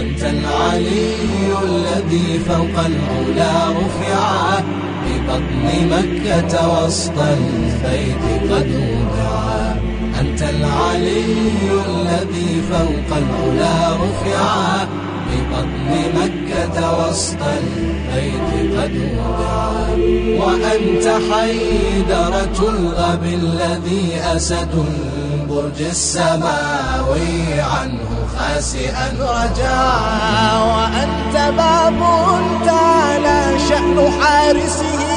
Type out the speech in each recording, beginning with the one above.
أنت العلي الذي فوق العلا رفعا ببطن مكة وسط البيت قد وضعا أنت العلي الذي فوق العلا رفعا ببطن مكة وسط البيت قد وضعا وأنت حيدرة الغب الذي أسد البرج السماوي. عنه خاسئا رجعا وأنت باب تعالى شأن حارسه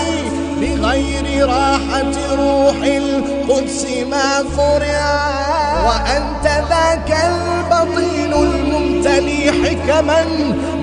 بغير راحة روح القدس ما قرعا وأنت ذاك البطيل الممتلي حكما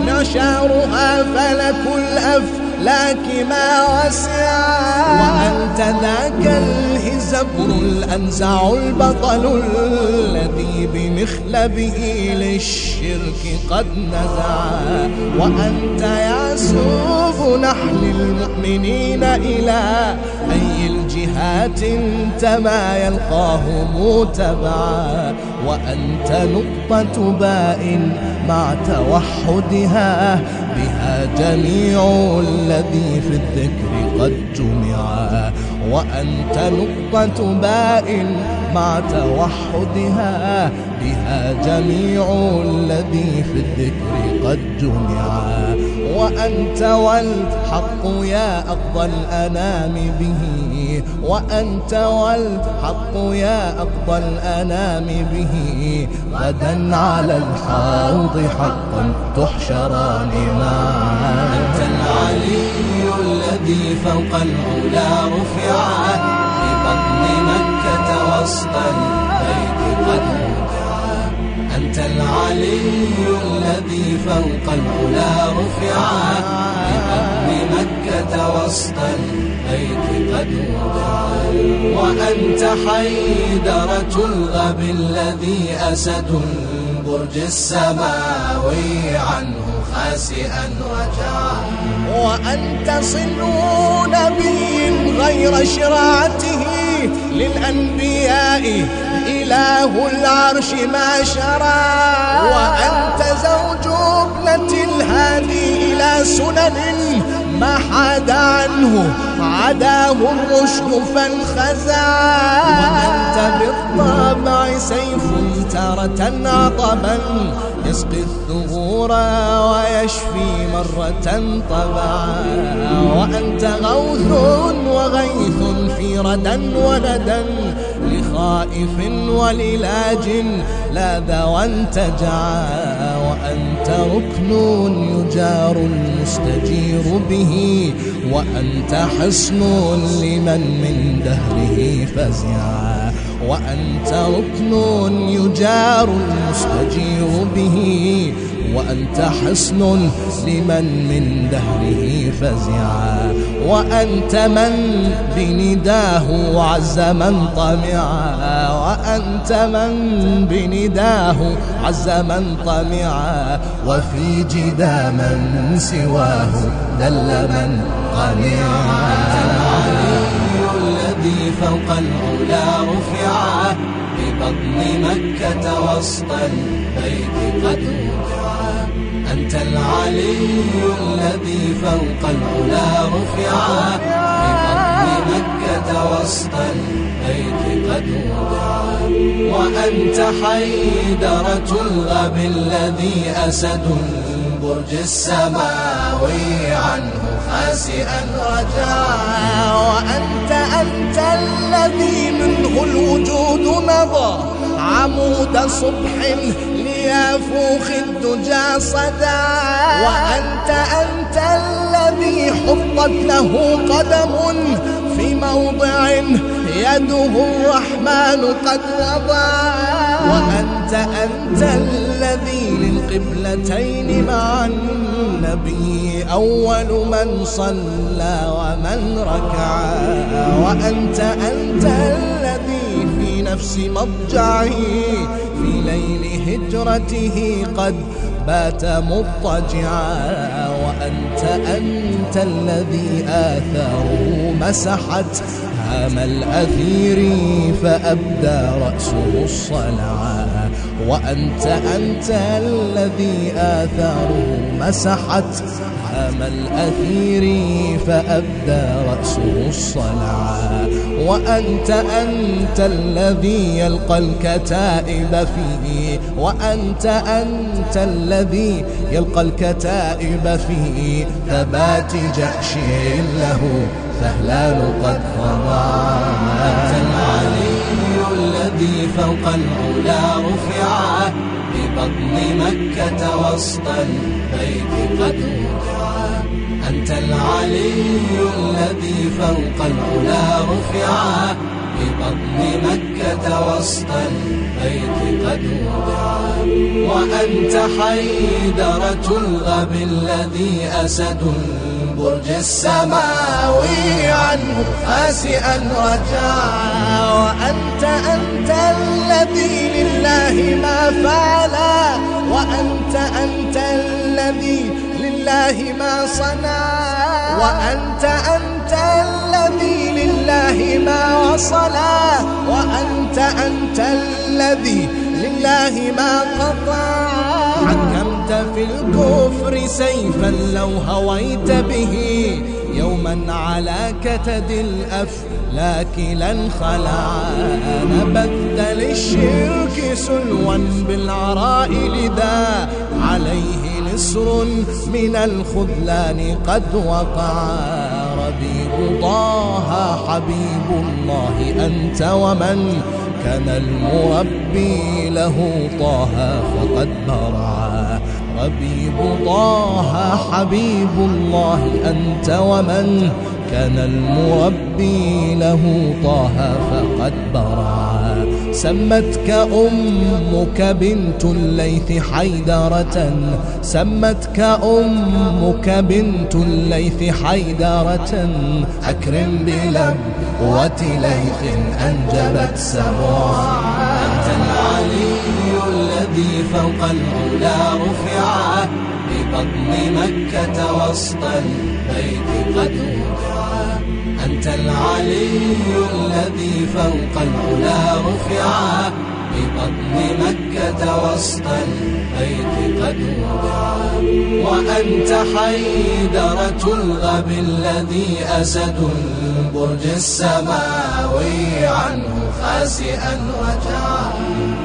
نشارها فلك الأفلاك ما وسعا. وأنت ذاك الهزبر الأنزع البطل الذي بمخلبه للشرك قد نزعا وأنت يا سوف نحل المؤمنين إلى أي الجهات انتما يلقاه متبعا. وأنت نقطة باء مع توحدها بها جميع الذي في الذكر قد جمعا وأنت نقطة باء مع توحدها بها جميع الذي في الذكر قد جمعا وأنت والحق يا أقضى الأنام به. وأنت والحق يا أقضى الأنام به. غدا على الحوض حقا تحشران معا أنت العلي الذي فوق العلا رفعا ببطن مكة وسط البيت قد أنت العلي الذي فوق العلا ببطن مكة وسط البيت قد وضعا وأنت حيدرة الغب الذي أسد البرج السماوي عنه خاسئا رجعا وأنت صنو نبي غير شرعته للأنبياء. إله العرش ما شرع وأنت زوج ابنة الهادي إلى سنن ما حاد عنه. عداه الرشد فانخزع وأنت بالطبع سيف تارة عطبا يسقي الثغور ويشفي مرة طبعا. وأنت غوث وغيث في ردا ولدا لخائف وللاج لاذ وانتجعا وأنت ركن يجار المستجير به. وأنت حصن لمن من دهره فزعا. وأنت ركن يجار المستجير به وأنت حصن لمن من دهره فزعا وأنت من بنداه عز من طمعا وأنت من بنداه عز من طمعا وفي جدا من سواه دل من قنعا الذي فوق العلا رفعا ببطن مكة وسط البيت قد وضعا أنت العلي الذي فوق العلا رفعا ببطن مكة وسط البيت قد وضعا وأنت حيدرة الغب الذي أسد البرج السماوي عنه. خاسئا رجعا وأنت أنت الذي منه الوجود نضى عمود صبح ليافوخ الدجى صدى. وأنت أنت الذي حطت له قدم في موضع يده الرحمن قد وضع. وأنت أنت الذي للقبلتين مع النبي. أول من صلى ومن ركع. وأنت أنت الذي في نفس مضجعه. في ليل هجرته قد بات مضطجعا. وأنت أنت الذي آثاره مسحت. هام الأثير فأبدى رأسه الصلعا وأنت أنت الذي آثاره مسحت. هام الأثير فأبدى رأسه الصلعا وأنت أنت الذي يلقى الكتائب فيه. وأنت أنت الذي يلقى الكتائب فيه. ثبات جأش له فهلان قد خضع أنت العلي الذي فوق العلا رفعا ببطن مكة وسط البيت قد وضعا أنت العلي الذي فوق العلا رفعا ببطن مكة وسط البيت قد وضعا وأنت حيدرة الغب الذي أسد البرج السماوي عنه خاسئا رجعا وأنت أنت الذي لله ما فعلا وأنت أنت الذي لله ما صنع. وأنت أنت الذي لله ما وصلا وأنت أنت الذي لله ما قطع. حكمت في الكفر سيفا لو هويت به يوما على كتد الأفلاك لانخلع نبذت للشرك سلوا بالعراء لذا عليه نسر من الخذلان قد وقع. ربيب طه حبيب الله أنت ومن كان المربي له طه فقد برعا ربيب طه حبيب الله أنت ومن كان المربي له طه فقد برعا سمتك أمك بنت الليث حيدرة. سمتك أمك بنت الليث حيدرة. أكرم بلبوة ليث أنجبت سبعا أنت العلي الذي فوق العلا رفعا ببطن مكة وسط البيت قد وضعا. أنت العلي الذي فوق العلا رفعا ببطن مكة وسط البيت قد وضعا. وأنت حيدرة الغب الذي أسد البرج السماوي عنه خاسئا رجعا